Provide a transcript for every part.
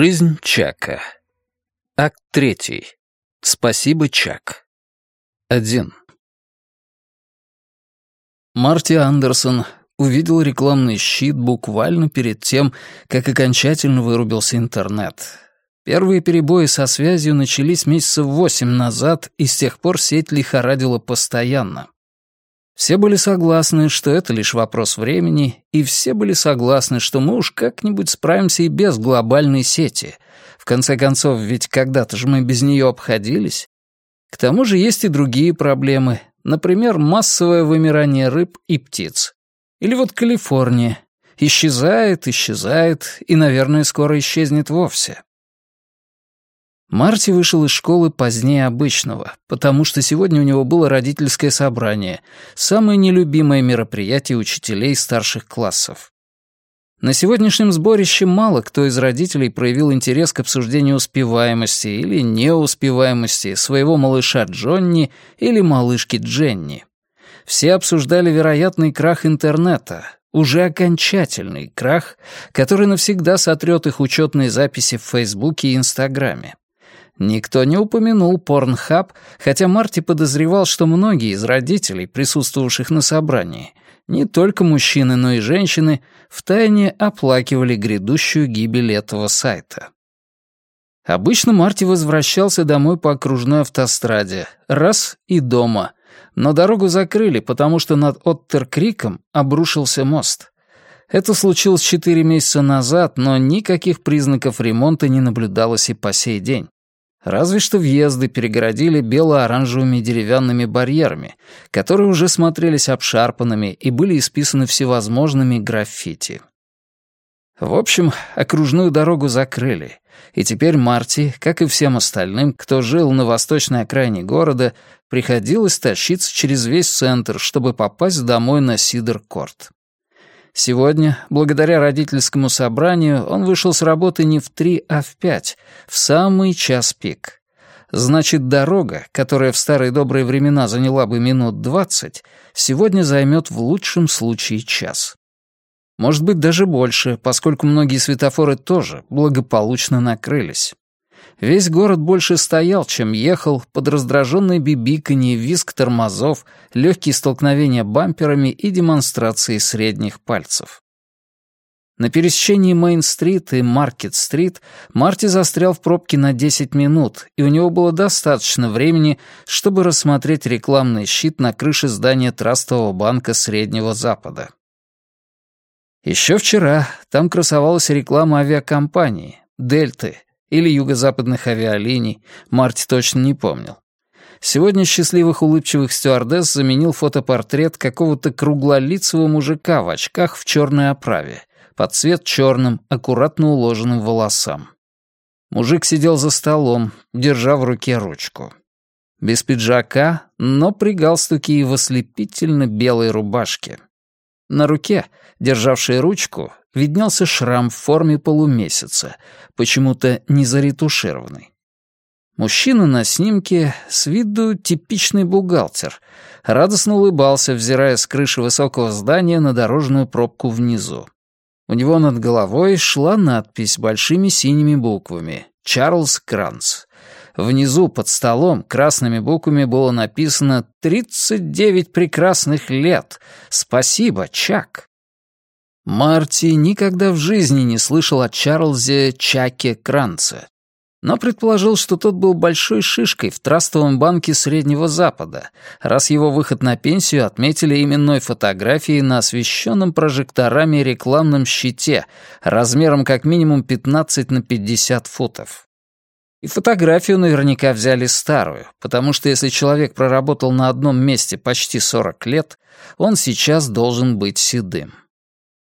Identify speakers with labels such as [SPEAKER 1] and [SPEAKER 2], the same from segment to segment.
[SPEAKER 1] Жизнь Чака. Акт третий. Спасибо, Чак. Один. Марти Андерсон увидел рекламный щит буквально перед тем, как окончательно вырубился интернет. Первые перебои со связью начались месяцев восемь назад, и с тех пор сеть лихорадила постоянно. Все были согласны, что это лишь вопрос времени, и все были согласны, что мы уж как-нибудь справимся и без глобальной сети. В конце концов, ведь когда-то же мы без нее обходились. К тому же есть и другие проблемы, например, массовое вымирание рыб и птиц. Или вот Калифорния. Исчезает, исчезает, и, наверное, скоро исчезнет вовсе. Марти вышел из школы позднее обычного, потому что сегодня у него было родительское собрание, самое нелюбимое мероприятие учителей старших классов. На сегодняшнем сборище мало кто из родителей проявил интерес к обсуждению успеваемости или неуспеваемости своего малыша Джонни или малышки Дженни. Все обсуждали вероятный крах интернета, уже окончательный крах, который навсегда сотрет их учетные записи в Фейсбуке и Инстаграме. Никто не упомянул Порнхаб, хотя Марти подозревал, что многие из родителей, присутствовавших на собрании, не только мужчины, но и женщины, втайне оплакивали грядущую гибель этого сайта. Обычно Марти возвращался домой по окружной автостраде, раз и дома, но дорогу закрыли, потому что над Оттеркриком обрушился мост. Это случилось четыре месяца назад, но никаких признаков ремонта не наблюдалось и по сей день. Разве что въезды перегородили бело-оранжевыми деревянными барьерами, которые уже смотрелись обшарпанными и были исписаны всевозможными граффити. В общем, окружную дорогу закрыли, и теперь Марти, как и всем остальным, кто жил на восточной окраине города, приходилось тащиться через весь центр, чтобы попасть домой на Сидер-Корт. Сегодня, благодаря родительскому собранию, он вышел с работы не в три, а в пять, в самый час пик. Значит, дорога, которая в старые добрые времена заняла бы минут двадцать, сегодня займет в лучшем случае час. Может быть, даже больше, поскольку многие светофоры тоже благополучно накрылись. Весь город больше стоял, чем ехал, под раздраженное бибиканье, визг тормозов, легкие столкновения бамперами и демонстрации средних пальцев. На пересечении Мейн-стрит и Маркет-стрит Марти застрял в пробке на 10 минут, и у него было достаточно времени, чтобы рассмотреть рекламный щит на крыше здания Трастового банка Среднего Запада. Еще вчера там красовалась реклама авиакомпании, Дельты, или юго-западных авиалиний, Марти точно не помнил. Сегодня счастливых улыбчивых стюардесс заменил фотопортрет какого-то круглолицего мужика в очках в черной оправе, под цвет черным, аккуратно уложенным волосам. Мужик сидел за столом, держа в руке ручку. Без пиджака, но при галстуке и в ослепительно белой рубашке. На руке, державшей ручку, виднелся шрам в форме полумесяца, почему-то не заретушированный. Мужчина на снимке с виду типичный бухгалтер. Радостно улыбался, взирая с крыши высокого здания на дорожную пробку внизу. У него над головой шла надпись большими синими буквами «Чарльз Кранц». Внизу под столом красными буквами было написано «39 прекрасных лет! Спасибо, Чак!» Марти никогда в жизни не слышал о Чарльзе Чаке Кранце, но предположил, что тот был большой шишкой в трастовом банке Среднего Запада, раз его выход на пенсию отметили именной фотографией на освещенном прожекторами рекламном щите размером как минимум 15 на 50 футов. И фотографию наверняка взяли старую, потому что если человек проработал на одном месте почти 40 лет, он сейчас должен быть седым.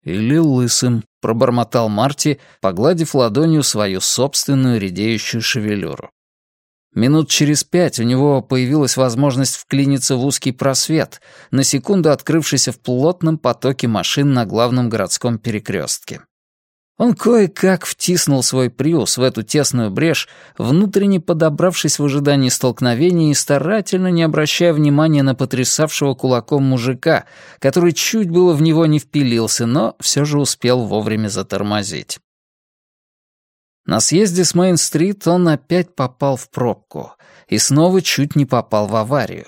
[SPEAKER 1] «Или лысым», — пробормотал Марти, погладив ладонью свою собственную редеющую шевелюру. Минут через пять у него появилась возможность вклиниться в узкий просвет, на секунду открывшийся в плотном потоке машин на главном городском перекрестке. Он кое-как втиснул свой приус в эту тесную брешь, внутренне подобравшись в ожидании столкновения и старательно не обращая внимания на потрясавшего кулаком мужика, который чуть было в него не впилился, но все же успел вовремя затормозить. На съезде с Мейн-стрит он опять попал в пробку и снова чуть не попал в аварию.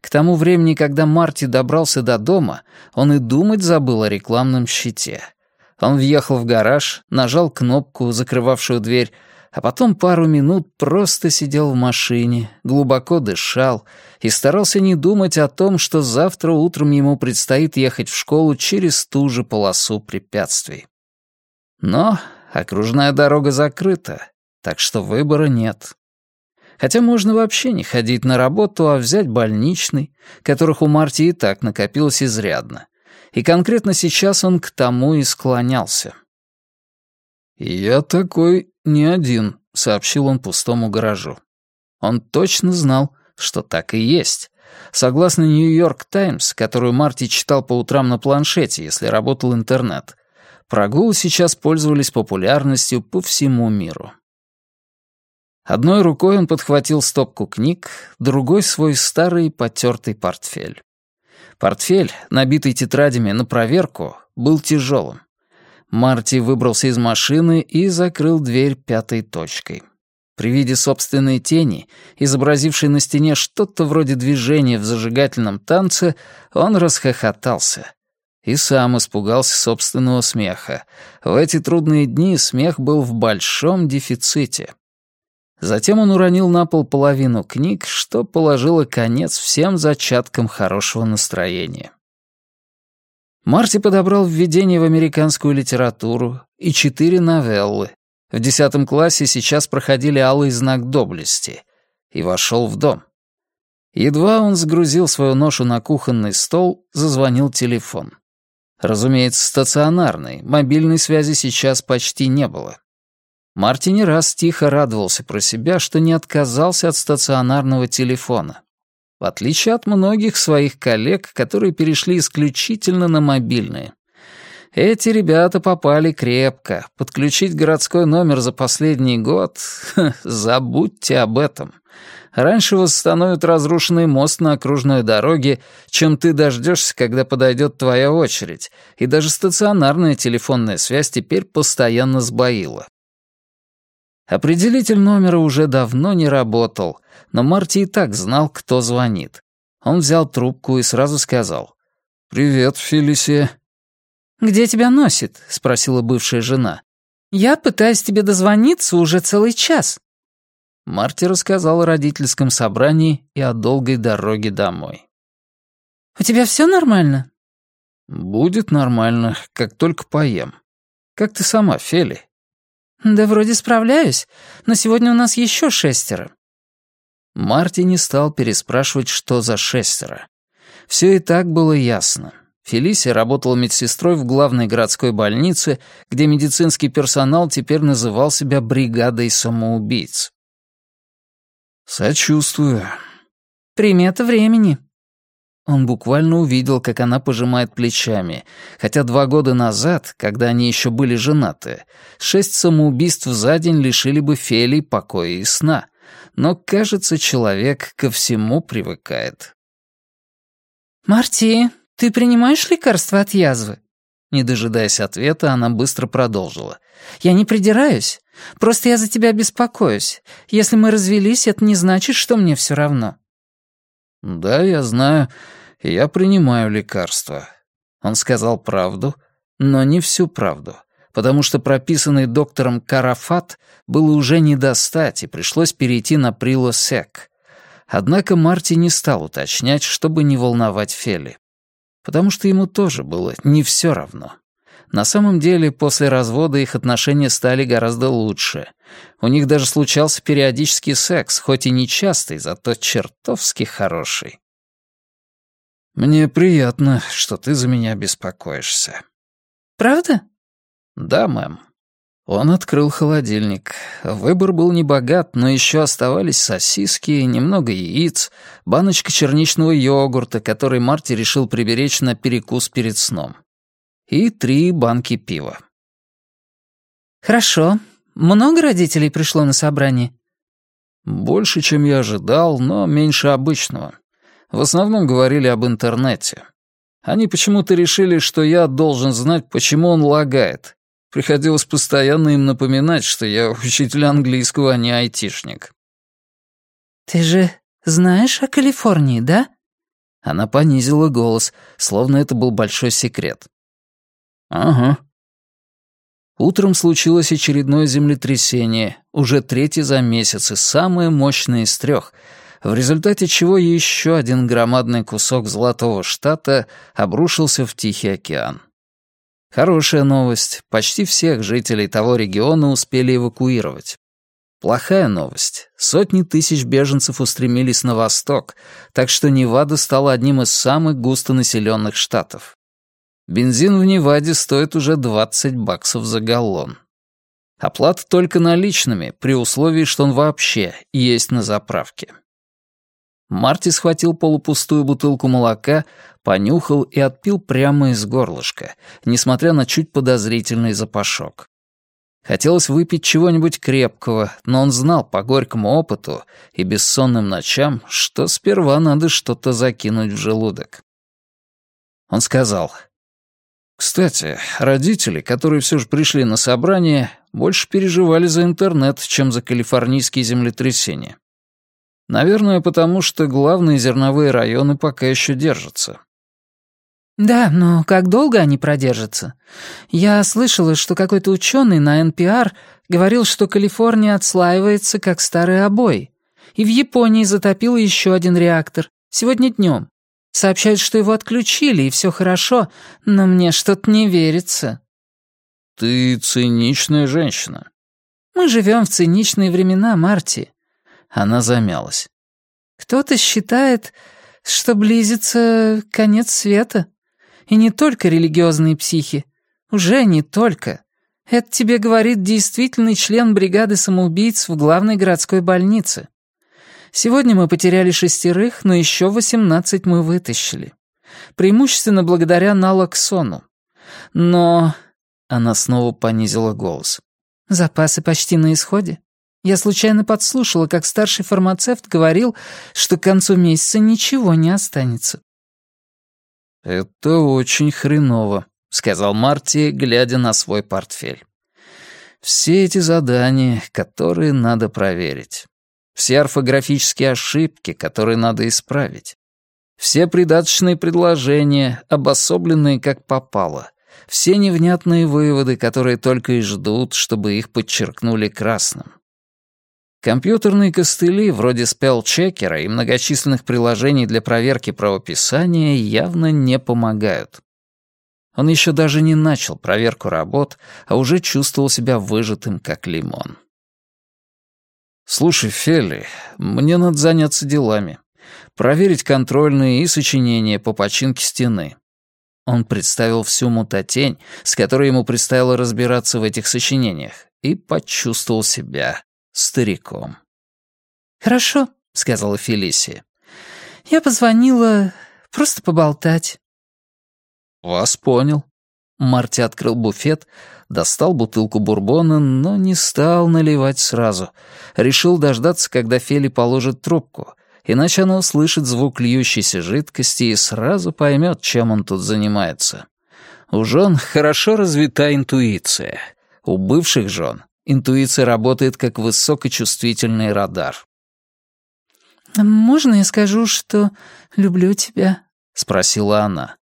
[SPEAKER 1] К тому времени, когда Марти добрался до дома, он и думать забыл о рекламном щите. Он въехал в гараж, нажал кнопку, закрывавшую дверь, а потом пару минут просто сидел в машине, глубоко дышал и старался не думать о том, что завтра утром ему предстоит ехать в школу через ту же полосу препятствий. Но окружная дорога закрыта, так что выбора нет. Хотя можно вообще не ходить на работу, а взять больничный, которых у Марти и так накопилось изрядно. И конкретно сейчас он к тому и склонялся. «Я такой не один», — сообщил он пустому гаражу. Он точно знал, что так и есть. Согласно «Нью-Йорк Таймс», которую Марти читал по утрам на планшете, если работал интернет, прогулы сейчас пользовались популярностью по всему миру. Одной рукой он подхватил стопку книг, другой — свой старый потертый портфель. Портфель, набитый тетрадями на проверку, был тяжелым. Марти выбрался из машины и закрыл дверь пятой точкой. При виде собственной тени, изобразившей на стене что-то вроде движения в зажигательном танце, он расхохотался. И сам испугался собственного смеха. В эти трудные дни смех был в большом дефиците. Затем он уронил на пол половину книг, что положило конец всем зачаткам хорошего настроения. Марти подобрал введение в американскую литературу и четыре новеллы. В десятом классе сейчас проходили алый знак доблести. И вошел в дом. Едва он сгрузил свою ношу на кухонный стол, зазвонил телефон. Разумеется, стационарный, мобильной связи сейчас почти не было. Марти не раз тихо радовался про себя, что не отказался от стационарного телефона. В отличие от многих своих коллег, которые перешли исключительно на мобильные. Эти ребята попали крепко. Подключить городской номер за последний год — забудьте об этом. Раньше восстановят разрушенный мост на окружной дороге, чем ты дождешься, когда подойдет твоя очередь, и даже стационарная телефонная связь теперь постоянно сбоила. Определитель номера уже давно не работал, но Марти и так знал, кто звонит. Он взял трубку и сразу сказал. «Привет, Фелисия».
[SPEAKER 2] «Где тебя носит?» — спросила бывшая жена. «Я пытаюсь тебе дозвониться уже целый час».
[SPEAKER 1] Марти рассказал о родительском собрании и о долгой дороге домой.
[SPEAKER 2] «У тебя все нормально?»
[SPEAKER 1] «Будет нормально, как только поем. Как ты сама, Фели?»
[SPEAKER 2] «Да вроде справляюсь, но сегодня у нас еще шестеро».
[SPEAKER 1] Марти не стал переспрашивать, что за шестеро. Все и так было ясно. Фелисия работала медсестрой в главной городской больнице, где медицинский персонал теперь называл себя бригадой самоубийц. «Сочувствую».
[SPEAKER 2] «Примета времени»,
[SPEAKER 1] он буквально увидел, как она пожимает плечами, хотя два года назад, когда они еще были женаты, шесть самоубийств за день лишили бы Фелий покоя и сна. Но, кажется, человек ко всему привыкает.
[SPEAKER 2] «Марти, ты принимаешь лекарства от язвы?»
[SPEAKER 1] Не дожидаясь ответа, она быстро продолжила.
[SPEAKER 2] «Я не придираюсь. Просто я за тебя беспокоюсь. Если мы развелись, это не значит, что мне все равно».
[SPEAKER 1] «Да, я знаю. Я принимаю лекарства». Он сказал правду, но не всю правду, потому что прописанный доктором Карафат было уже не достать, и пришлось перейти на Прилосек. Однако Марти не стал уточнять, чтобы не волновать Фели, потому что ему тоже было не все равно. На самом деле, после развода их отношения стали гораздо лучше. У них даже случался периодический секс, хоть и не частый, зато чертовски хороший. «Мне приятно, что ты за меня беспокоишься».
[SPEAKER 2] «Правда?»
[SPEAKER 1] «Да, мэм». Он открыл холодильник. Выбор был небогат, но еще оставались сосиски, немного яиц, баночка черничного йогурта, который Марти решил приберечь на перекус перед сном и три банки пива.
[SPEAKER 2] «Хорошо. Много родителей пришло на собрание?»
[SPEAKER 1] «Больше, чем я ожидал, но меньше обычного. В основном говорили об интернете. Они почему-то решили, что я должен знать, почему он лагает. Приходилось постоянно им напоминать, что я учитель английского, а не айтишник.
[SPEAKER 2] «Ты же знаешь о Калифорнии, да?»
[SPEAKER 1] Она понизила голос, словно это был большой секрет. «Ага». Утром случилось очередное землетрясение, уже третье за месяц и самое мощное из трех, в результате чего еще один громадный кусок Золотого Штата обрушился в Тихий океан. Хорошая новость. Почти всех жителей того региона успели эвакуировать. Плохая новость. Сотни тысяч беженцев устремились на восток, так что Невада стала одним из самых густонаселенных штатов. Бензин в Неваде стоит уже 20 баксов за галлон. Оплата только наличными, при условии, что он вообще есть на заправке. Марти схватил полупустую бутылку молока, понюхал и отпил прямо из горлышка, несмотря на чуть подозрительный запашок. Хотелось выпить чего-нибудь крепкого, но он знал по горькому опыту и бессонным ночам, что сперва надо что-то закинуть в желудок. Он сказал, «Кстати, родители, которые все же пришли на собрание, больше переживали за интернет, чем за калифорнийские землетрясения. Наверное, потому что главные зерновые районы пока еще держатся.
[SPEAKER 2] Да, но как долго они продержатся? Я слышала, что какой-то ученый на NPR говорил, что Калифорния отслаивается, как старые обои. И в Японии затопило еще один реактор. Сегодня днем. Сообщают, что его отключили, и все хорошо, но мне что-то не верится.
[SPEAKER 1] Ты циничная женщина.
[SPEAKER 2] Мы живем в циничные времена, Марти.
[SPEAKER 1] Она замялась.
[SPEAKER 2] «Кто-то считает, что близится конец света. И не только религиозные психи. Уже не только. Это тебе говорит действительный член бригады самоубийц в главной городской больнице. Сегодня мы потеряли шестерых, но еще восемнадцать мы вытащили. Преимущественно благодаря налоксону. Но...» Она снова понизила голос. «Запасы почти на исходе. Я случайно подслушала, как старший фармацевт говорил, что к концу месяца ничего не останется.
[SPEAKER 1] «Это очень хреново», — сказал Марти, глядя на свой портфель. «Все эти задания, которые надо проверить. Все орфографические ошибки, которые надо исправить. Все придаточные предложения, обособленные как попало. Все невнятные выводы, которые только и ждут, чтобы их подчеркнули красным. Компьютерные костыли, вроде спелл-чекера и многочисленных приложений для проверки правописания, явно не помогают. Он еще даже не начал проверку работ, а уже чувствовал себя выжатым, как лимон. «Слушай, Фелли, мне надо заняться делами. Проверить контрольные и сочинения по починке стены». Он представил всю мутатень, с которой ему предстояло разбираться в этих сочинениях, и почувствовал себя стариком.
[SPEAKER 2] «Хорошо», — сказала Фелисия. «Я позвонила просто поболтать».
[SPEAKER 1] «Вас понял». Марти открыл буфет, достал бутылку бурбона, но не стал наливать сразу. Решил дождаться, когда Фели положит трубку, иначе она услышит звук льющейся жидкости и сразу поймет, чем он тут занимается. У жен хорошо развита интуиция. У бывших жен Интуиция работает как высокочувствительный радар.
[SPEAKER 2] «Можно я скажу, что люблю тебя?» — спросила она.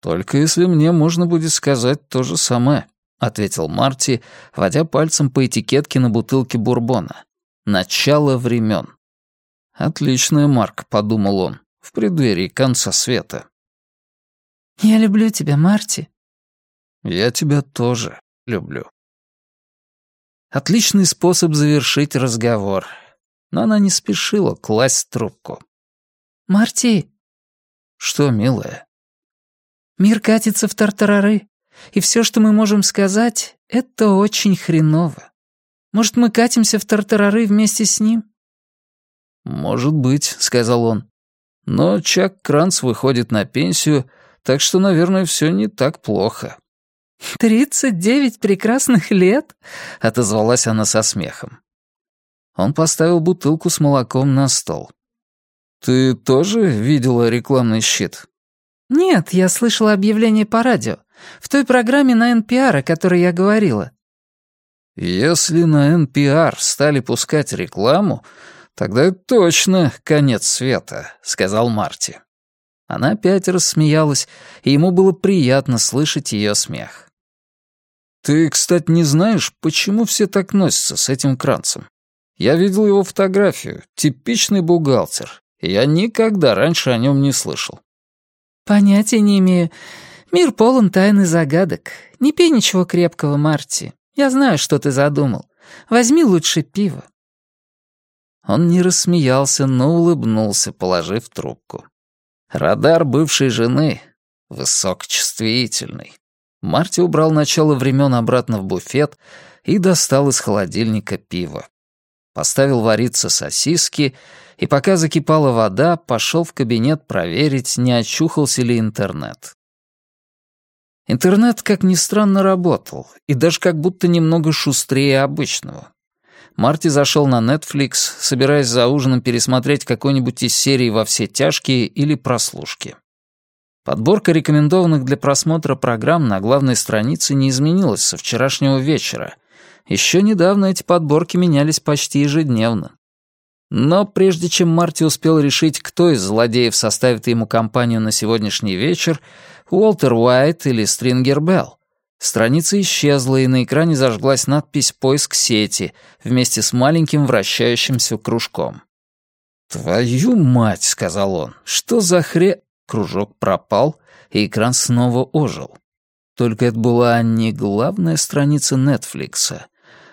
[SPEAKER 1] «Только если мне можно будет сказать то же самое», — ответил Марти, водя пальцем по этикетке на бутылке бурбона. «Начало времен». «Отличная марка», — подумал он, — «в преддверии конца света».
[SPEAKER 2] «Я люблю тебя, Марти».
[SPEAKER 1] «Я тебя тоже люблю». Отличный способ завершить разговор. Но она не спешила класть трубку.
[SPEAKER 2] «Марти!»
[SPEAKER 1] «Что, милая?»
[SPEAKER 2] «Мир катится в тартарары, и все, что мы можем сказать, это очень хреново. Может, мы катимся в тартарары вместе с ним?»
[SPEAKER 1] «Может быть», — сказал он. «Но Чак Кранц выходит на пенсию, так что, наверное, все не так плохо».
[SPEAKER 2] «Тридцать девять прекрасных лет?»
[SPEAKER 1] — отозвалась она со смехом. Он поставил бутылку с молоком на стол. «Ты тоже видела рекламный щит?»
[SPEAKER 2] «Нет, я слышала объявление по радио. В той программе на NPR, о которой я говорила».
[SPEAKER 1] «Если на NPR стали пускать рекламу, тогда точно конец света», — сказал Марти. Она опять рассмеялась, и ему было приятно слышать ее смех. «Ты, кстати, не знаешь, почему все так носятся с этим Кранцем? Я видел его фотографию. Типичный бухгалтер. Я никогда раньше о нем не слышал».
[SPEAKER 2] «Понятия не имею. Мир полон тайн и загадок. Не пей ничего крепкого, Марти. Я знаю, что ты задумал. Возьми лучше пиво».
[SPEAKER 1] Он не рассмеялся, но улыбнулся, положив трубку. Радар бывшей жены высокочувствительный. Марти убрал начало времен обратно в буфет и достал из холодильника пиво. Поставил вариться сосиски и, пока закипала вода, пошел в кабинет проверить, не очухался ли интернет. Интернет, как ни странно, работал, и даже как будто немного шустрее обычного. Марти зашел на Netflix, собираясь за ужином пересмотреть какой-нибудь из серий «Во все тяжкие» или «Прослушки». Подборка рекомендованных для просмотра программ на главной странице не изменилась со вчерашнего вечера. Еще недавно эти подборки менялись почти ежедневно. Но прежде чем Марти успел решить, кто из злодеев составит ему компанию на сегодняшний вечер, Уолтер Уайт или Стрингер Белл, страница исчезла, и на экране зажглась надпись «Поиск сети» вместе с маленьким вращающимся кружком. «Твою мать!» — сказал он. «Что за хре...» Кружок пропал, и экран снова ожил. Только это была не главная страница Нетфликса,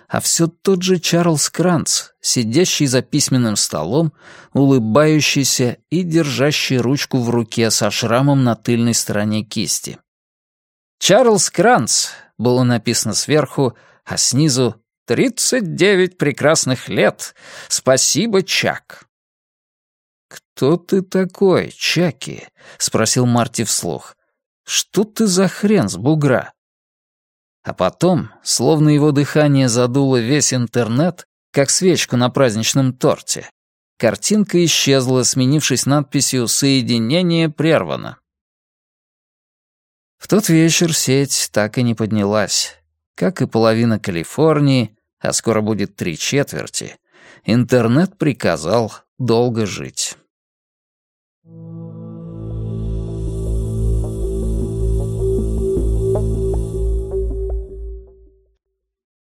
[SPEAKER 1] а все тот же Чарльз Кранц, сидящий за письменным столом, улыбающийся и держащий ручку в руке со шрамом на тыльной стороне кисти. «Чарльз Кранц» было написано сверху, а снизу «Тридцать девять прекрасных лет! Спасибо, Чак!» «Кто ты такой, Чаки?» — спросил Марти вслух. «Что ты за хрен с бугра?» А потом, словно его дыхание задуло весь интернет, как свечку на праздничном торте, картинка исчезла, сменившись надписью «Соединение прервано». В тот вечер сеть так и не поднялась. Как и половина Калифорнии, а скоро будет три четверти, интернет приказал долго жить.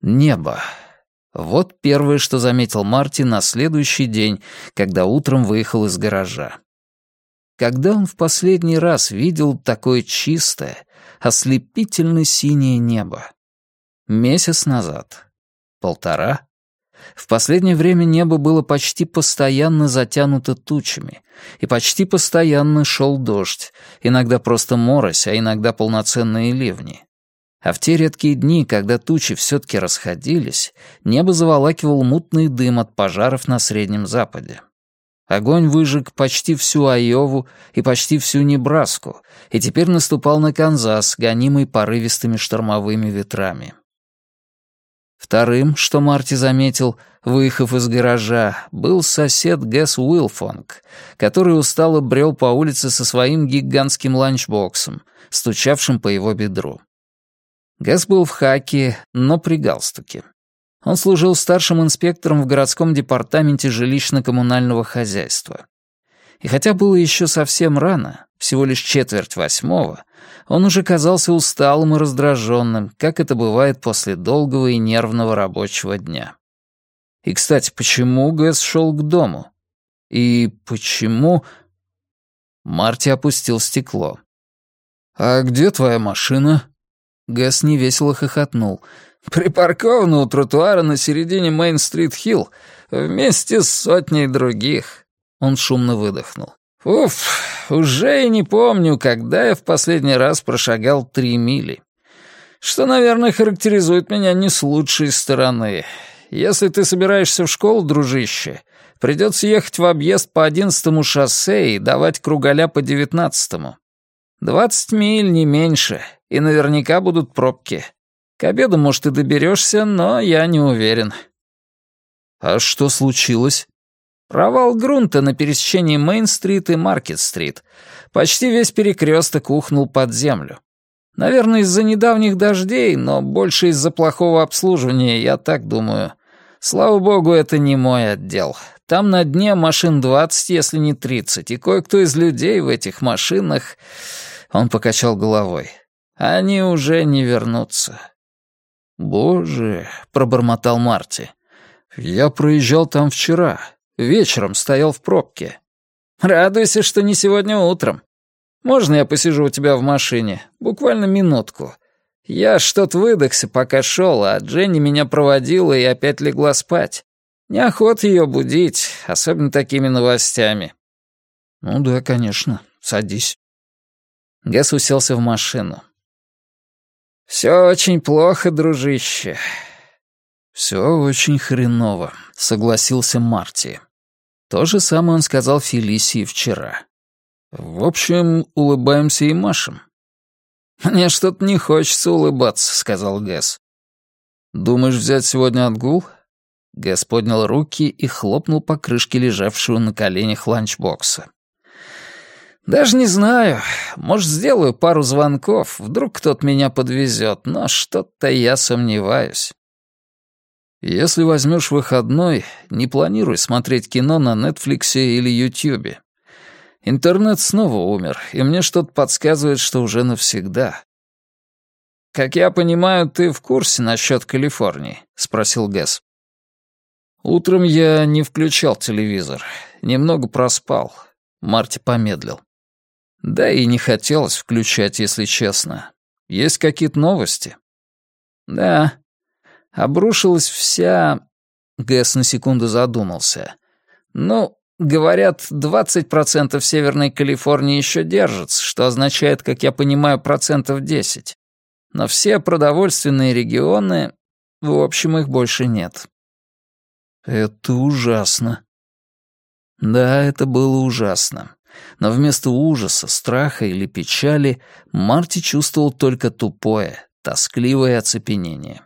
[SPEAKER 1] Небо. Вот первое, что заметил Марти на следующий день, когда утром выехал из гаража. Когда он в последний раз видел такое чистое, ослепительно синее небо? Месяц назад. Полтора? В последнее время небо было почти постоянно затянуто тучами, и почти постоянно шел дождь, иногда просто морось, а иногда полноценные ливни. А в те редкие дни, когда тучи все-таки расходились, небо заволакивал мутный дым от пожаров на Среднем Западе. Огонь выжег почти всю Айову и почти всю Небраску, и теперь наступал на Канзас, гонимый порывистыми штормовыми ветрами. Вторым, что Марти заметил, выехав из гаража, был сосед Гэс Уилфонг, который устало брел по улице со своим гигантским ланчбоксом, стучавшим по его бедру. Гэс был в хаке, но при галстуке. Он служил старшим инспектором в городском департаменте жилищно-коммунального хозяйства. И хотя было еще совсем рано, всего лишь четверть восьмого, он уже казался усталым и раздраженным, как это бывает после долгого и нервного рабочего дня. И, кстати, почему Гэс шел к дому? И почему... Марти опустил стекло. «А где твоя машина?» Гэс невесело хохотнул. «Припаркована у тротуара на середине Мейн-стрит-Хилл вместе с сотней других». Он шумно выдохнул. Уф, уже и не помню, когда я в последний раз прошагал три мили. Что, наверное, характеризует меня не с лучшей стороны. Если ты собираешься в школу, дружище, придется ехать в объезд по одиннадцатому шоссе и давать кругаля по девятнадцатому. Двадцать миль, не меньше, и наверняка будут пробки. К обеду, может, и доберешься, но я не уверен. А что случилось? Провал грунта на пересечении Мейн-стрит и Маркет-стрит. Почти весь перекресток ухнул под землю. Наверное, из-за недавних дождей, но больше из-за плохого обслуживания, я так думаю. Слава богу, это не мой отдел. Там на дне машин 20, если не 30, и кое-кто из людей в этих машинах...» Он покачал головой. «Они уже не вернутся». «Боже», — пробормотал Марти. «Я проезжал там вчера. Вечером стоял в пробке». «Радуйся, что не сегодня утром. Можно я посижу у тебя в машине? Буквально минутку. Я что-то выдохся, пока шел, а Дженни меня проводила и опять легла спать. Неохота ее будить, особенно такими новостями». «Ну да, конечно. Садись». Гэс уселся в машину. «Все очень плохо, дружище». «Все очень хреново», — согласился Марти. То же самое он сказал Фелисии вчера. В общем, улыбаемся и машем. «Мне что-то не хочется улыбаться», — сказал Гэс. «Думаешь взять сегодня отгул?» Гэс поднял руки и хлопнул по крышке лежавшего на коленях ланчбокса. «Даже не знаю. Может, сделаю пару звонков. Вдруг кто-то меня подвезет, но что-то я сомневаюсь». «Если возьмешь выходной, не планируй смотреть кино на Нетфликсе или Ютьюбе. Интернет снова умер, и мне что-то подсказывает, что уже навсегда. «Как я понимаю, ты в курсе насчет Калифорнии?» — спросил Гэс. «Утром я не включал телевизор. Немного проспал». Марти помедлил. «Да и не хотелось включать, если честно. Есть какие-то новости?» «Да. Обрушилась вся...» Гэс на секунду задумался. «Ну, Говорят, 20% Северной Калифорнии еще держатся, что означает, как я понимаю, процентов 10. Но все продовольственные регионы, в общем, их больше нет. Это ужасно. Да, это было ужасно. Но вместо ужаса, страха или печали Марти чувствовал только тупое, тоскливое оцепенение.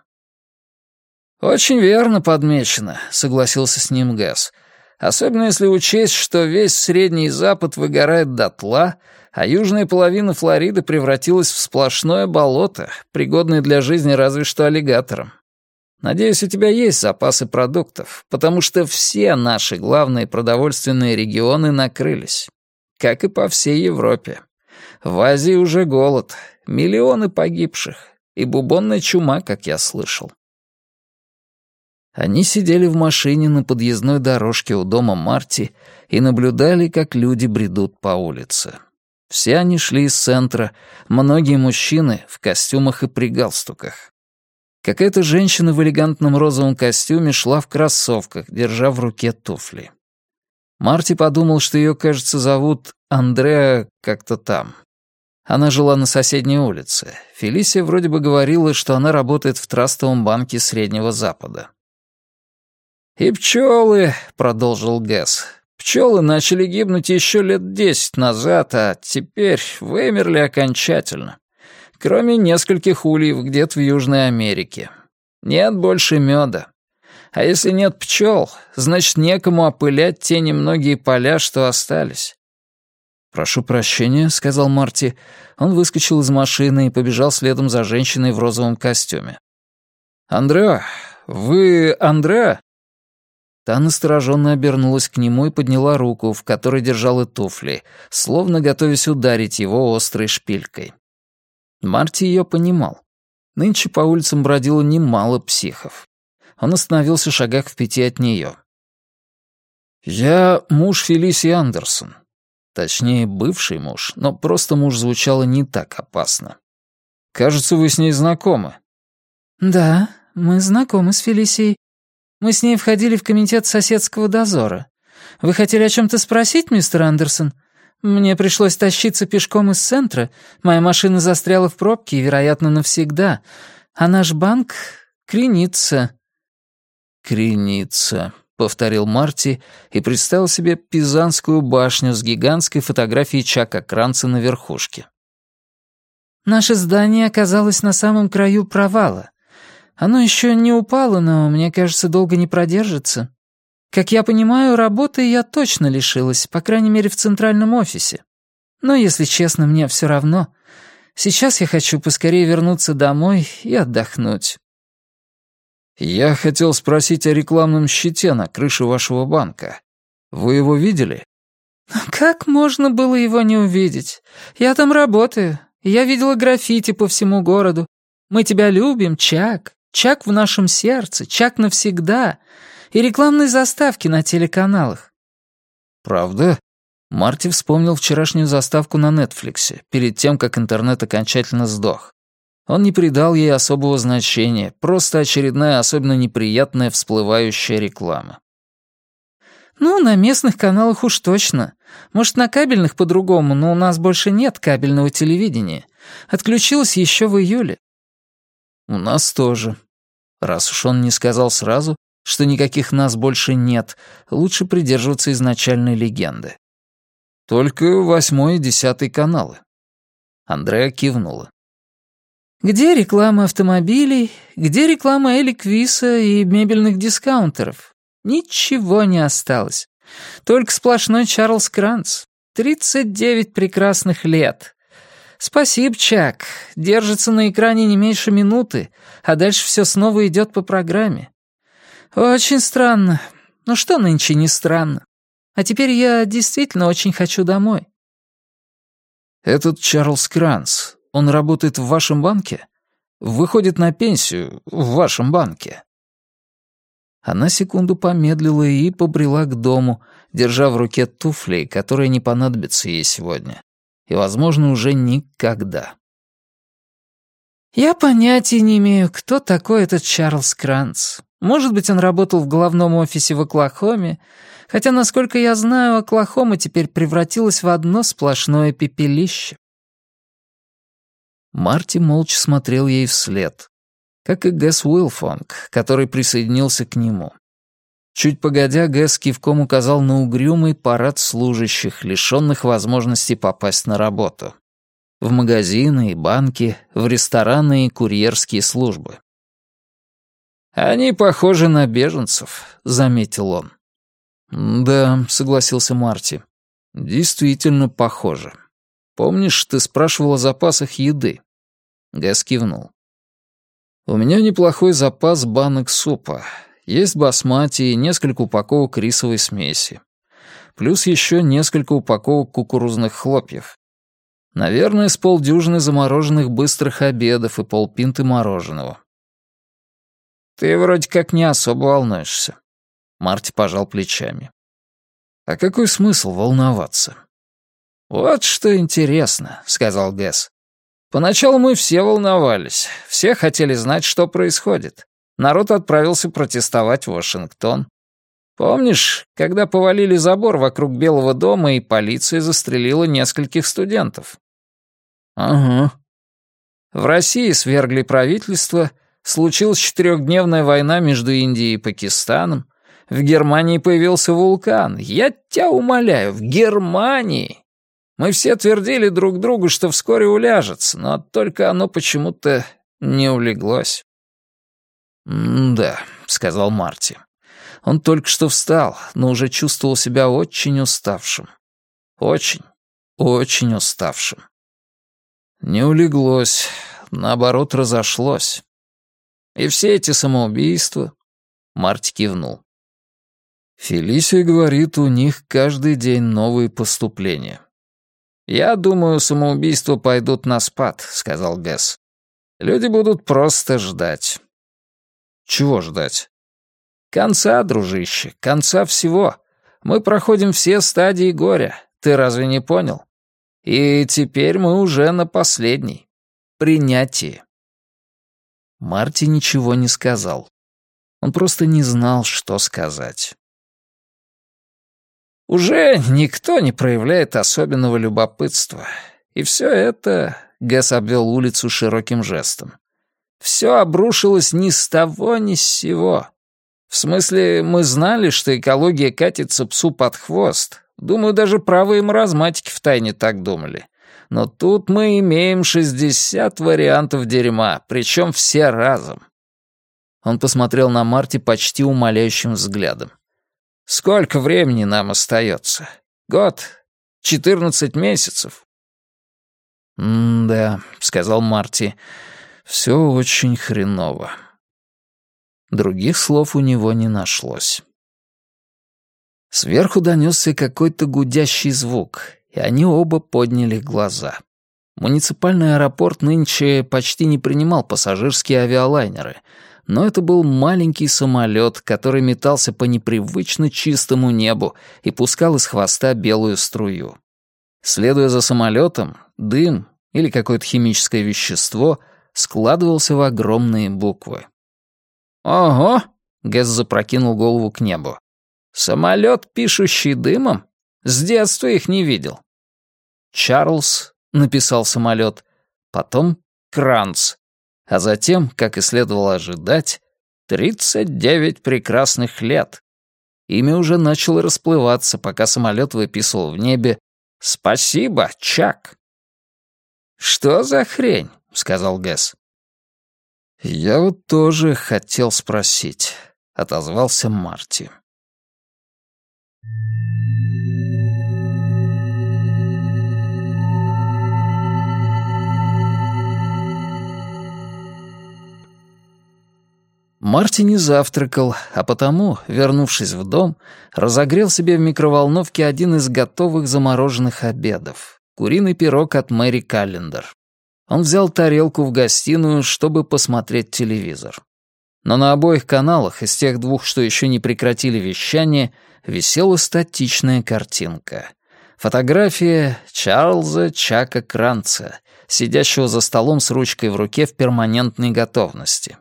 [SPEAKER 1] «Очень верно подмечено», — согласился с ним Гэс. Особенно если учесть, что весь Средний Запад выгорает дотла, а южная половина Флориды превратилась в сплошное болото, пригодное для жизни разве что аллигаторам. Надеюсь, у тебя есть запасы продуктов, потому что все наши главные продовольственные регионы накрылись. Как и по всей Европе. В Азии уже голод, миллионы погибших и бубонная чума, как я слышал. Они сидели в машине на подъездной дорожке у дома Марти и наблюдали, как люди бредут по улице. Все они шли из центра, многие мужчины в костюмах и при галстуках. Какая-то женщина в элегантном розовом костюме шла в кроссовках, держа в руке туфли. Марти подумал, что ее, кажется, зовут Андреа как-то там. Она жила на соседней улице. Фелисия вроде бы говорила, что она работает в трастовом банке Среднего Запада. «И пчелы», — продолжил Гэс, — «пчелы начали гибнуть еще лет десять назад, а теперь вымерли окончательно. Кроме нескольких ульев где-то в Южной Америке. Нет больше меда. А если нет пчел, значит, некому опылять те немногие поля, что остались». «Прошу прощения», — сказал Марти. Он выскочил из машины и побежал следом за женщиной в розовом костюме. «Андреа, вы Андреа?» Та настороженно обернулась к нему и подняла руку, в которой держала туфли, словно готовясь ударить его острой шпилькой. Марти ее понимал. Нынче по улицам бродило немало психов. Он остановился в шагах в пяти от нее. «Я муж Фелисии Андерсон. Точнее, бывший муж, но просто муж звучало не так опасно. Кажется, вы с ней знакомы».
[SPEAKER 2] «Да, мы знакомы с Фелисией. Мы с ней входили в комитет соседского дозора. Вы хотели о чем-то спросить, мистер Андерсон? Мне пришлось тащиться пешком из центра. Моя машина застряла в пробке, вероятно, навсегда. А наш банк кренится».
[SPEAKER 1] «Кренится», — повторил Марти и представил себе Пизанскую башню с гигантской фотографией Чака Кранца на верхушке.
[SPEAKER 2] «Наше здание оказалось на самом краю провала. Оно еще не упало, но, мне кажется, долго не продержится. Как я понимаю, работы я точно лишилась, по крайней мере, в центральном офисе. Но, если честно, мне все равно. Сейчас я хочу поскорее вернуться домой и отдохнуть».
[SPEAKER 1] «Я хотел спросить о рекламном щите на крыше вашего банка. Вы его видели?»
[SPEAKER 2] «Как можно было его не увидеть? Я там работаю, я видела граффити по всему городу. Мы тебя любим, Чак. Чак в нашем сердце, Чак навсегда. И рекламные заставки на телеканалах».
[SPEAKER 1] «Правда?» Марти вспомнил вчерашнюю заставку на Нетфликсе, перед тем, как интернет окончательно сдох. Он не придал ей особого значения, просто очередная особенно неприятная всплывающая реклама.
[SPEAKER 2] «Ну, на местных каналах уж точно. Может, на кабельных по-другому, но у нас больше нет кабельного телевидения. Отключилось еще в июле».
[SPEAKER 1] «У нас тоже. Раз уж он не сказал сразу, что никаких нас больше нет, лучше придерживаться изначальной легенды. Только восьмой и десятый каналы». Андреа кивнула.
[SPEAKER 2] «Где реклама автомобилей? Где реклама Эликвиса и мебельных дискаунтеров? Ничего не осталось. Только сплошной Чарльз Кранц. Тридцать девять прекрасных лет. Спасибо, Чак. Держится на экране не меньше минуты, а дальше все снова идет по программе. Очень странно. Ну что нынче не странно? А теперь я действительно очень хочу домой.
[SPEAKER 1] Этот Чарльз Кранц, он работает в вашем банке? Выходит на пенсию в вашем банке? Она секунду помедлила и побрела к дому, держа в руке туфли, которые не понадобятся ей сегодня. И, возможно, уже никогда.
[SPEAKER 2] «Я понятия не имею, кто такой этот Чарльз Кранц. Может быть, он работал в головном офисе в Оклахоме, хотя, насколько я знаю, Оклахома теперь превратилась в одно сплошное пепелище».
[SPEAKER 1] Марти молча смотрел ей вслед как и Гэс Уилфонг, который присоединился к нему. Чуть погодя, Гэс кивком указал на угрюмый парад служащих, лишенных возможности попасть на работу. В магазины и банки, в рестораны и курьерские службы. «Они похожи на беженцев», — заметил он. «Да», — согласился Марти. «Действительно похоже. Помнишь, ты спрашивал о запасах еды?» Гэс кивнул. У меня неплохой запас банок супа. Есть басмати и несколько упаковок рисовой смеси. Плюс еще несколько упаковок кукурузных хлопьев. Наверное, с полдюжины замороженных быстрых обедов и полпинты мороженого. «Ты вроде как не особо волнуешься». Марти пожал плечами. «А какой смысл волноваться?» «Вот что интересно», — сказал Гэс. Поначалу мы все волновались, все хотели знать, что происходит. Народ отправился протестовать в Вашингтон. Помнишь, когда повалили забор вокруг Белого дома и полиция застрелила нескольких студентов? Ага. В России свергли правительство, случилась четырехдневная война между Индией и Пакистаном, в Германии появился вулкан. Я тебя умоляю, в Германии! Мы все твердили друг другу, что вскоре уляжется, но только оно почему-то не улеглось. «Да», — сказал Марти. Он только что встал, но уже чувствовал себя очень уставшим. Очень, очень уставшим. Не улеглось, наоборот, разошлось. И все эти самоубийства... Марти кивнул. Фелисия говорит, у них каждый день новые поступления. «Я думаю, самоубийства пойдут на спад», — сказал Гэс. «Люди будут просто ждать». «Чего ждать?» «Конца, дружище, конца всего. Мы проходим все стадии горя. Ты разве не понял? И теперь мы уже на последней. Принятии». Марти ничего не сказал. Он просто не знал, что сказать. Уже никто не проявляет особенного любопытства. И все это... Гэс обвел улицу широким жестом. Все обрушилось ни с того, ни с сего. В смысле, мы знали, что экология катится псу под хвост. Думаю, даже правые маразматики втайне так думали. Но тут мы имеем 60 вариантов дерьма, причем все разом. Он посмотрел на Марти почти умоляющим взглядом. Сколько времени нам остается? Год? Четырнадцать месяцев? «Да», — сказал Марти, — «все очень хреново». Других слов у него не нашлось. Сверху донесся какой-то гудящий звук, и они оба подняли глаза. Муниципальный аэропорт нынче почти не принимал пассажирские авиалайнеры, но это был маленький самолет, который метался по непривычно чистому небу и пускал из хвоста белую струю. Следуя за самолетом, дым или какое-то химическое вещество складывался в огромные буквы. «Ого!» — Гэс запрокинул голову к небу. «Самолет, пишущий дымом? С детства их не видел». «Чарльз», — написал самолет, потом «Кранц», а затем, как и следовало ожидать, «тридцать девять прекрасных лет». Имя уже начало расплываться, пока самолет выписывал в небе «Спасибо, Чак». «Что за хрень?» — сказал Гэс. «Я вот тоже хотел спросить», — отозвался Марти. Марти не завтракал, а потому, вернувшись в дом, разогрел себе в микроволновке один из готовых замороженных обедов — куриный пирог от Мэри Каллендер. Он взял тарелку в гостиную, чтобы посмотреть телевизор. Но на обоих каналах, из тех двух, что еще не прекратили вещание, висела статичная картинка. Фотография Чарльза Чака Кранца, сидящего за столом с ручкой в руке в перманентной готовности.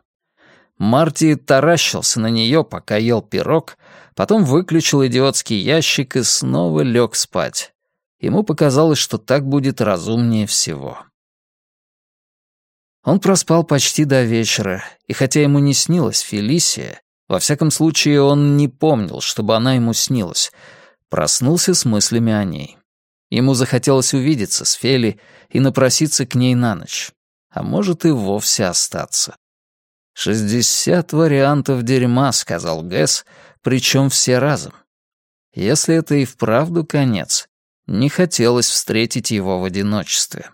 [SPEAKER 1] Марти таращился на нее, пока ел пирог, потом выключил идиотский ящик и снова лег спать. Ему показалось, что так будет разумнее всего. Он проспал почти до вечера, и хотя ему не снилась Фелисия, во всяком случае он не помнил, чтобы она ему снилась, проснулся с мыслями о ней. Ему захотелось увидеться с Фели и напроситься к ней на ночь, а может и вовсе остаться. «Шестьдесят вариантов дерьма», — сказал Гэс, причем все разом. Если это и вправду конец, не хотелось встретить его в одиночестве.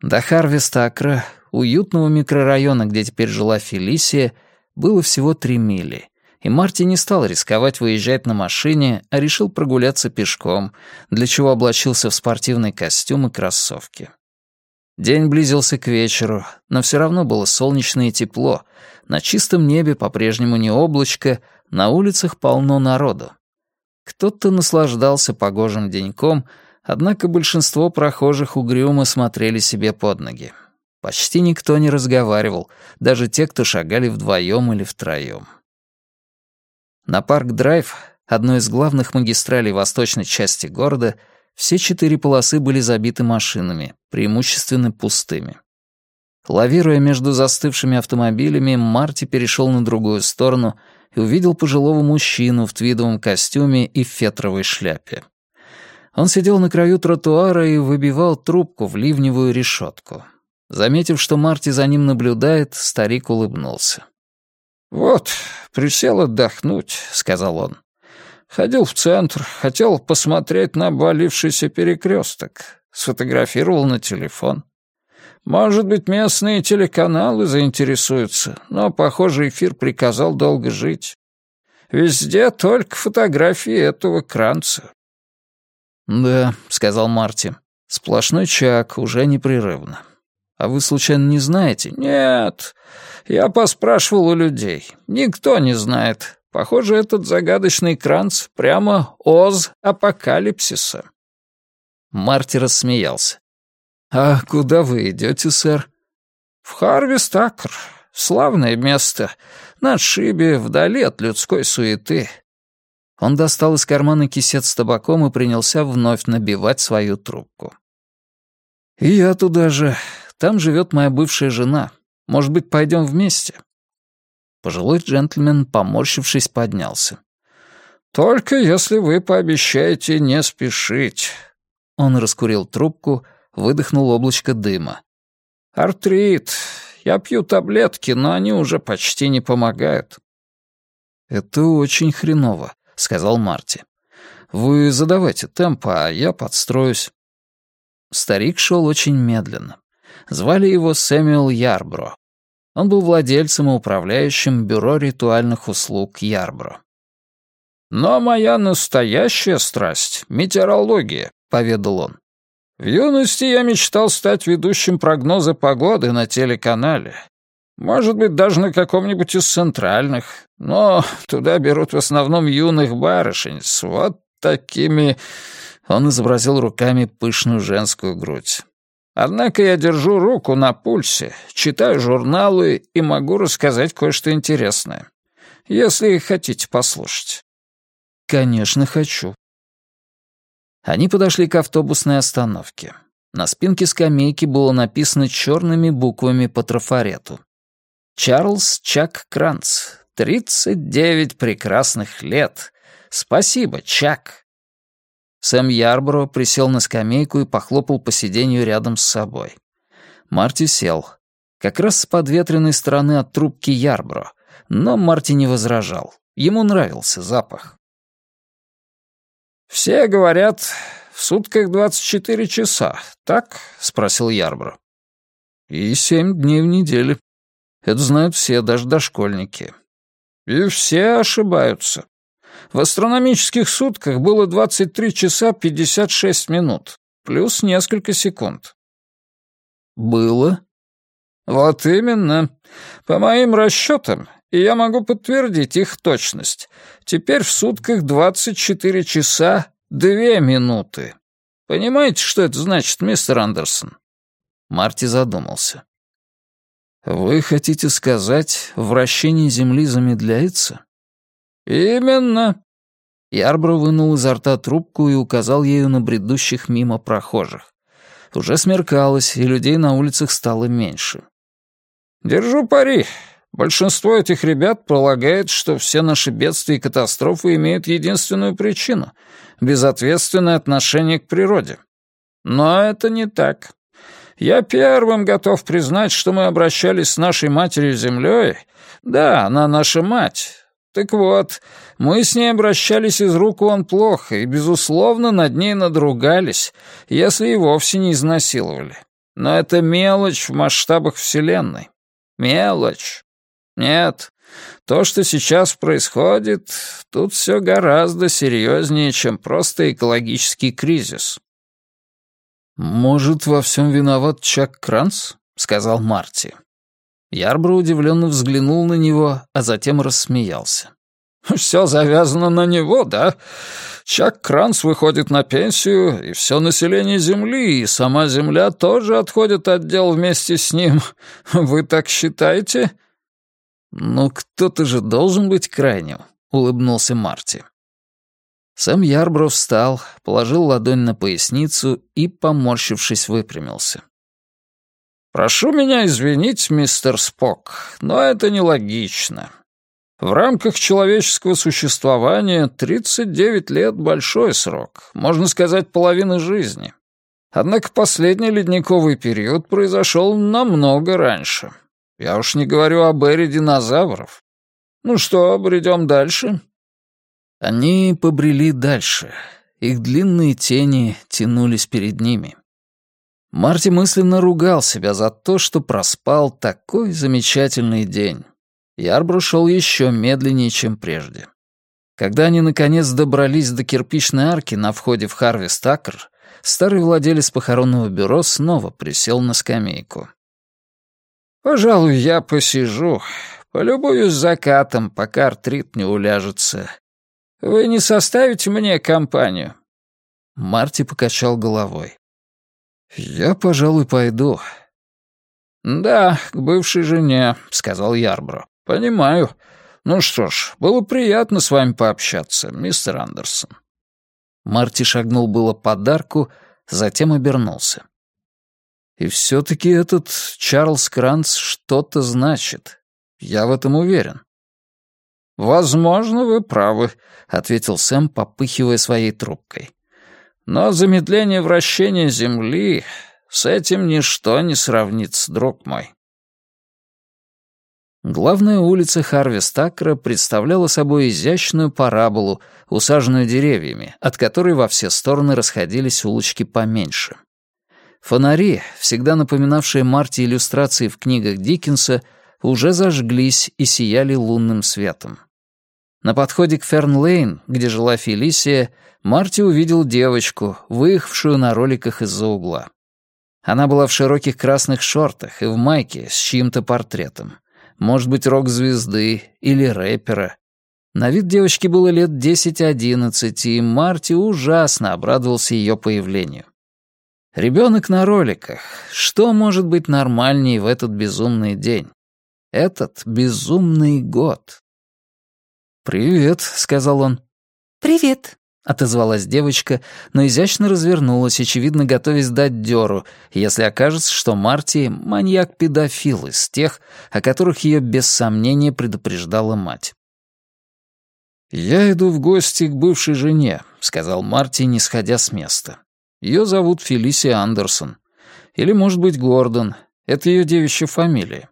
[SPEAKER 1] До Харвестакра, уютного микрорайона, где теперь жила Фелисия, было всего три мили, и Марти не стал рисковать выезжать на машине, а решил прогуляться пешком, для чего облачился в спортивный костюм и кроссовки. День близился к вечеру, но все равно было солнечно и тепло. На чистом небе по-прежнему ни облачка, на улицах полно народу. Кто-то наслаждался погожим деньком, однако большинство прохожих угрюмо смотрели себе под ноги. Почти никто не разговаривал, даже те, кто шагали вдвоем или втроем. На Парк-Драйв, одной из главных магистралей восточной части города, все четыре полосы были забиты машинами, преимущественно пустыми. Лавируя между застывшими автомобилями, Марти перешел на другую сторону и увидел пожилого мужчину в твидовом костюме и фетровой шляпе. Он сидел на краю тротуара и выбивал трубку в ливневую решетку. Заметив, что Марти за ним наблюдает, старик улыбнулся. «Вот, присел отдохнуть», — сказал он. Ходил в центр, хотел посмотреть на обвалившийся перекресток. Сфотографировал на телефон. Может быть, местные телеканалы заинтересуются, но, похоже, эфир приказал долго жить. Везде только фотографии этого кранца. «Да», — сказал Марти, — «сплошной чак, уже непрерывно. А вы, случайно, не знаете?» «Нет, я поспрашивал у людей. Никто не знает. Похоже, этот загадочный кранц прямо Оз апокалипсиса. Марти рассмеялся. «А куда вы идете, сэр?» «В Харвестакр. Славное место. На отшибе, вдали от людской суеты». Он достал из кармана кисет с табаком и принялся вновь набивать свою трубку. «И я туда же. Там живет моя бывшая жена. Может быть, пойдем вместе?» Пожилой джентльмен, поморщившись, поднялся. «Только если вы пообещаете не спешить». Он раскурил трубку, выдохнул облачко дыма. «Артрит. Я пью таблетки, но они уже почти не помогают». «Это очень хреново», — сказал Марти. «Вы задавайте темп, а я подстроюсь». Старик шел очень медленно. Звали его Сэмюэл Ярбро. Он был владельцем и управляющим бюро ритуальных услуг Ярбро. «Но моя настоящая страсть — метеорология», — поведал он. «В юности я мечтал стать ведущим прогноза погоды на телеканале. Может быть, даже на каком-нибудь из центральных. Но туда берут в основном юных барышень с вот такими...» Он изобразил руками пышную женскую грудь. Однако я держу руку на пульсе, читаю журналы и могу рассказать кое-что интересное. Если хотите послушать. Конечно, хочу. Они подошли к автобусной остановке. На спинке скамейки было написано черными буквами по трафарету. «Чарльз Чак Кранц. 39 прекрасных лет. Спасибо, Чак. Сэм Ярборо присел на скамейку и похлопал по сиденью рядом с собой. Марти сел. Как раз с подветренной стороны от трубки Ярборо, но Марти не возражал. Ему нравился запах. «Все говорят, в сутках 24 часа, так?» — спросил Ярборо. «И семь дней в неделю. Это знают все, даже дошкольники. И все ошибаются. В астрономических сутках было 23 часа 56 минут, плюс несколько секунд. Было? Вот именно. По моим расчетам, и я могу подтвердить их точность, теперь в сутках 24 часа 2 минуты. Понимаете, что это значит, мистер Андерсон? Марти задумался. «Вы хотите сказать, вращение Земли замедляется?» «Именно». Ярбро вынул изо рта трубку и указал ею на бредущих мимо прохожих. Уже смеркалось, и людей на улицах стало меньше. «Держу пари. Большинство этих ребят полагает, что все наши бедствия и катастрофы имеют единственную причину — безответственное отношение к природе. Но это не так. Я первым готов признать, что мы обращались с нашей матерью-землей. Да, она наша мать, так вот, мы с ней обращались из рук вон плохо и, безусловно, над ней надругались, если и вовсе не изнасиловали. Но это мелочь в масштабах Вселенной. Мелочь. Нет, то, что сейчас происходит, тут все гораздо серьезнее, чем просто экологический кризис. «Может, во всем виноват Чак Кранц?» — сказал Марти. Ярбро удивленно взглянул на него, а затем рассмеялся. «Все завязано на него, да? Чак Кранс выходит на пенсию, и все население Земли, и сама Земля тоже отходит от дел вместе с ним. Вы так считаете?» «Ну, кто-то же должен быть крайним», — улыбнулся Марти. Сэм Ярбро встал, положил ладонь на поясницу и, поморщившись, выпрямился. «Прошу меня извинить, мистер Спок, но это нелогично. В рамках человеческого существования 39 лет — большой срок, можно сказать, половина жизни. Однако последний ледниковый период произошел намного раньше. Я уж не говорю об эре динозавров. Ну что, бредем дальше?» Они побрели дальше. Их длинные тени тянулись перед ними. Марти мысленно ругал себя за то, что проспал такой замечательный день. Ярбру шел еще медленнее, чем прежде. Когда они, наконец, добрались до кирпичной арки на входе в Харвест Акр, старый владелец похоронного бюро снова присел на скамейку. «Пожалуй, я посижу, полюбуюсь закатом, пока артрит не уляжется. Вы не составите мне компанию?» Марти покачал головой. «Я, пожалуй, пойду». «Да, к бывшей жене», — сказал Ярбро. «Понимаю. Ну что ж, было приятно с вами пообщаться, мистер Андерсон». Марти шагнул было подарку, затем обернулся. «И все-таки этот Чарльз Кранц что-то значит. Я в этом уверен». «Возможно, вы правы», — ответил Сэм, попыхивая своей трубкой. Но замедление вращения Земли с этим ничто не сравнится, друг мой. Главная улица Харвестакра представляла собой изящную параболу, усаженную деревьями, от которой во все стороны расходились улочки поменьше. Фонари, всегда напоминавшие Марте иллюстрации в книгах Диккенса, уже зажглись и сияли лунным светом. На подходе к Ферн-Лейн, где жила Фелисия, Марти увидел девочку, выехавшую на роликах из-за угла. Она была в широких красных шортах и в майке с чьим-то портретом. Может быть, рок-звезды или рэпера. На вид девочки было лет 10-11, и Марти ужасно обрадовался ее появлению. Ребенок на роликах. Что может быть нормальнее в этот безумный день? Этот безумный год. «Привет», — сказал он.
[SPEAKER 2] «Привет», —
[SPEAKER 1] отозвалась девочка, но изящно развернулась, очевидно, готовясь дать дёру, если окажется, что Марти — маньяк-педофил из тех, о которых ее без сомнения предупреждала мать. «Я иду в гости к бывшей жене», — сказал Марти, не сходя с места. Ее зовут Фелисия Андерсон. Или, может быть, Гордон. Это ее девичья фамилия.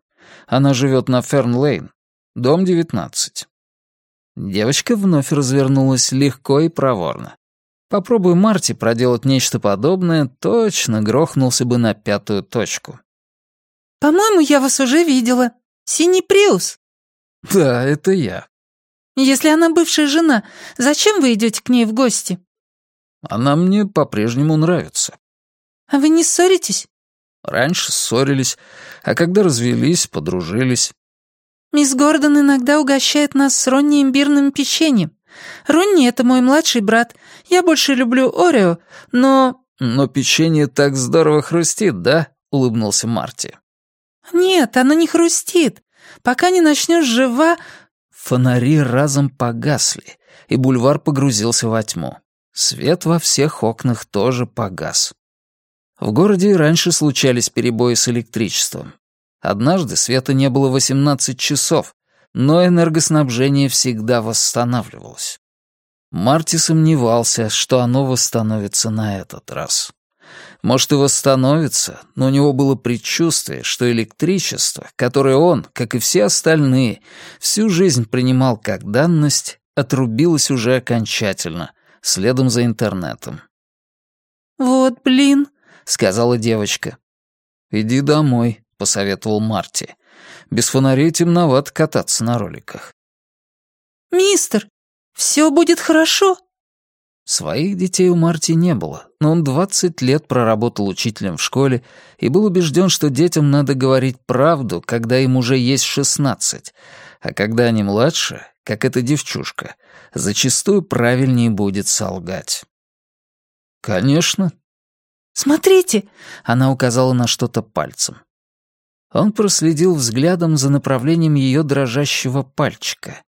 [SPEAKER 1] Она живет на Ферн-Лейн, дом 19. Девочка вновь развернулась легко и проворно. Попробуй Марти проделать нечто подобное, точно грохнулся бы на пятую точку.
[SPEAKER 2] «По-моему, я вас уже видела. Синий Приус».
[SPEAKER 1] «Да, это я».
[SPEAKER 2] «Если она бывшая жена, зачем вы идете к ней в гости?»
[SPEAKER 1] «Она мне по-прежнему нравится».
[SPEAKER 2] «А вы не ссоритесь?»
[SPEAKER 1] «Раньше ссорились, а когда развелись, подружились».
[SPEAKER 2] Мисс Гордон иногда угощает нас с Ронни имбирным печеньем. Ронни — это мой младший брат. Я больше люблю Орео, но...»
[SPEAKER 1] «Но печенье так здорово хрустит, да?» — улыбнулся Марти.
[SPEAKER 2] «Нет, оно не хрустит. Пока не начнешь жива...»
[SPEAKER 1] Фонари разом погасли, и бульвар погрузился во тьму. Свет во всех окнах тоже погас. В городе и раньше случались перебои с электричеством. Однажды света не было 18 часов, но энергоснабжение всегда восстанавливалось. Марти сомневался, что оно восстановится на этот раз. Может, и восстановится, но у него было предчувствие, что электричество, которое он, как и все остальные, всю жизнь принимал как данность, отрубилось уже окончательно, следом за интернетом.
[SPEAKER 2] «Вот блин», — сказала девочка.
[SPEAKER 1] «Иди домой», — посоветовал Марти. «Без фонарей темновато кататься на роликах».
[SPEAKER 2] «Мистер, все будет хорошо?»
[SPEAKER 1] Своих детей у Марти не было, но он 20 лет проработал учителем в школе и был убежден, что детям надо говорить правду, когда им уже есть 16, а когда они младше, как эта девчушка, зачастую правильнее будет солгать. «Конечно».
[SPEAKER 2] «Смотрите!»
[SPEAKER 1] — она указала на что-то пальцем. Он проследил взглядом за направлением ее дрожащего пальчика.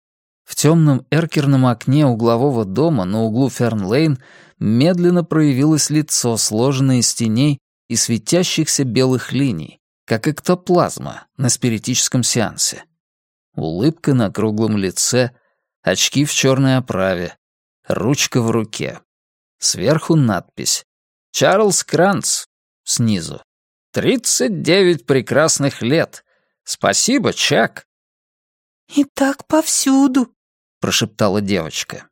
[SPEAKER 1] В темном эркерном окне углового дома на углу Фернлейн медленно проявилось лицо, сложенное из теней и светящихся белых линий, как эктоплазма на спиритическом сеансе. Улыбка на круглом лице, очки в черной оправе, ручка в руке. Сверху надпись «Чарльз Кранц» снизу. Тридцать девять прекрасных лет. Спасибо, Чак».
[SPEAKER 2] «И так повсюду», —
[SPEAKER 1] прошептала девочка.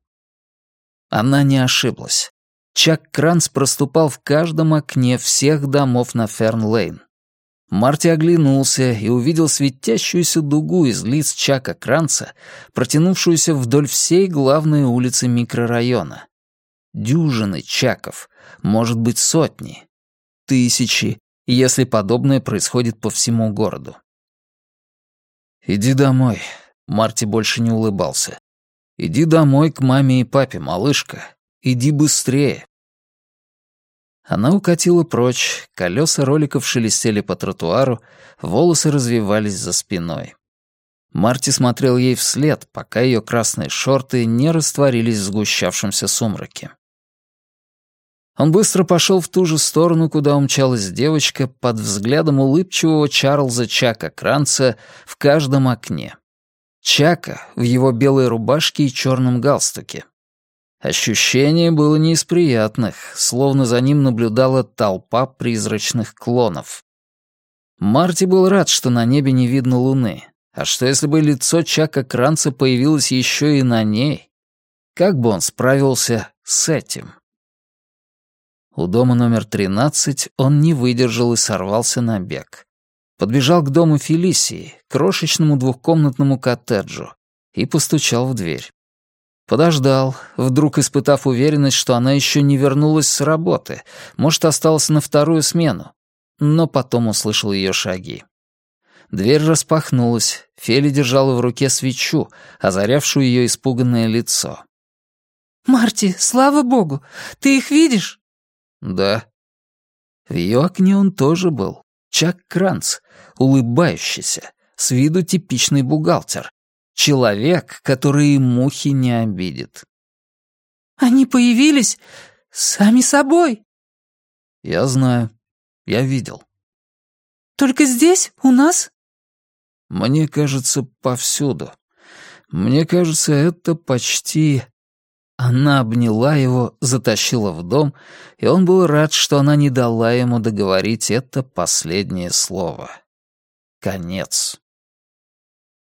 [SPEAKER 1] Она не ошиблась. Чак Кранц проступал в каждом окне всех домов на Ферн-Лейн. Марти оглянулся и увидел светящуюся дугу из лиц Чака Кранца, протянувшуюся вдоль всей главной улицы микрорайона. Дюжины Чаков, может быть, сотни, тысячи, если подобное происходит по всему городу. «Иди домой», — Марти больше не улыбался. «Иди домой к маме и папе, малышка. Иди быстрее». Она укатила прочь, колеса роликов шелестели по тротуару, волосы развивались за спиной. Марти смотрел ей вслед, пока ее красные шорты не растворились в сгущавшемся сумраке. Он быстро пошел в ту же сторону, куда умчалась девочка, под взглядом улыбчивого Чарльза Чака Кранца в каждом окне. Чака в его белой рубашке и черном галстуке. Ощущение было не из приятных, словно за ним наблюдала толпа призрачных клонов. Марти был рад, что на небе не видно луны. А что если бы лицо Чака Кранца появилось еще и на ней? Как бы он справился с этим? У дома номер 13 он не выдержал и сорвался на бег. Подбежал к дому Фелисии, крошечному двухкомнатному коттеджу, и постучал в дверь. Подождал, вдруг испытав уверенность, что она еще не вернулась с работы, может, осталась на вторую смену, но потом услышал ее шаги. Дверь распахнулась, Фели держала в руке свечу, озарявшую ее испуганное лицо.
[SPEAKER 2] «Марти, слава богу! Ты их видишь?»
[SPEAKER 1] «Да». В ее окне он тоже был. Чак Кранц, улыбающийся, с виду типичный бухгалтер. Человек, который и мухи не обидит.
[SPEAKER 2] «Они появились сами собой».
[SPEAKER 1] «Я знаю. Я видел».
[SPEAKER 2] «Только здесь, у нас?»
[SPEAKER 1] «Мне кажется, повсюду. Мне кажется, это почти...» Она обняла его, затащила в дом, и он был рад, что она не дала ему договорить это последнее слово. Конец.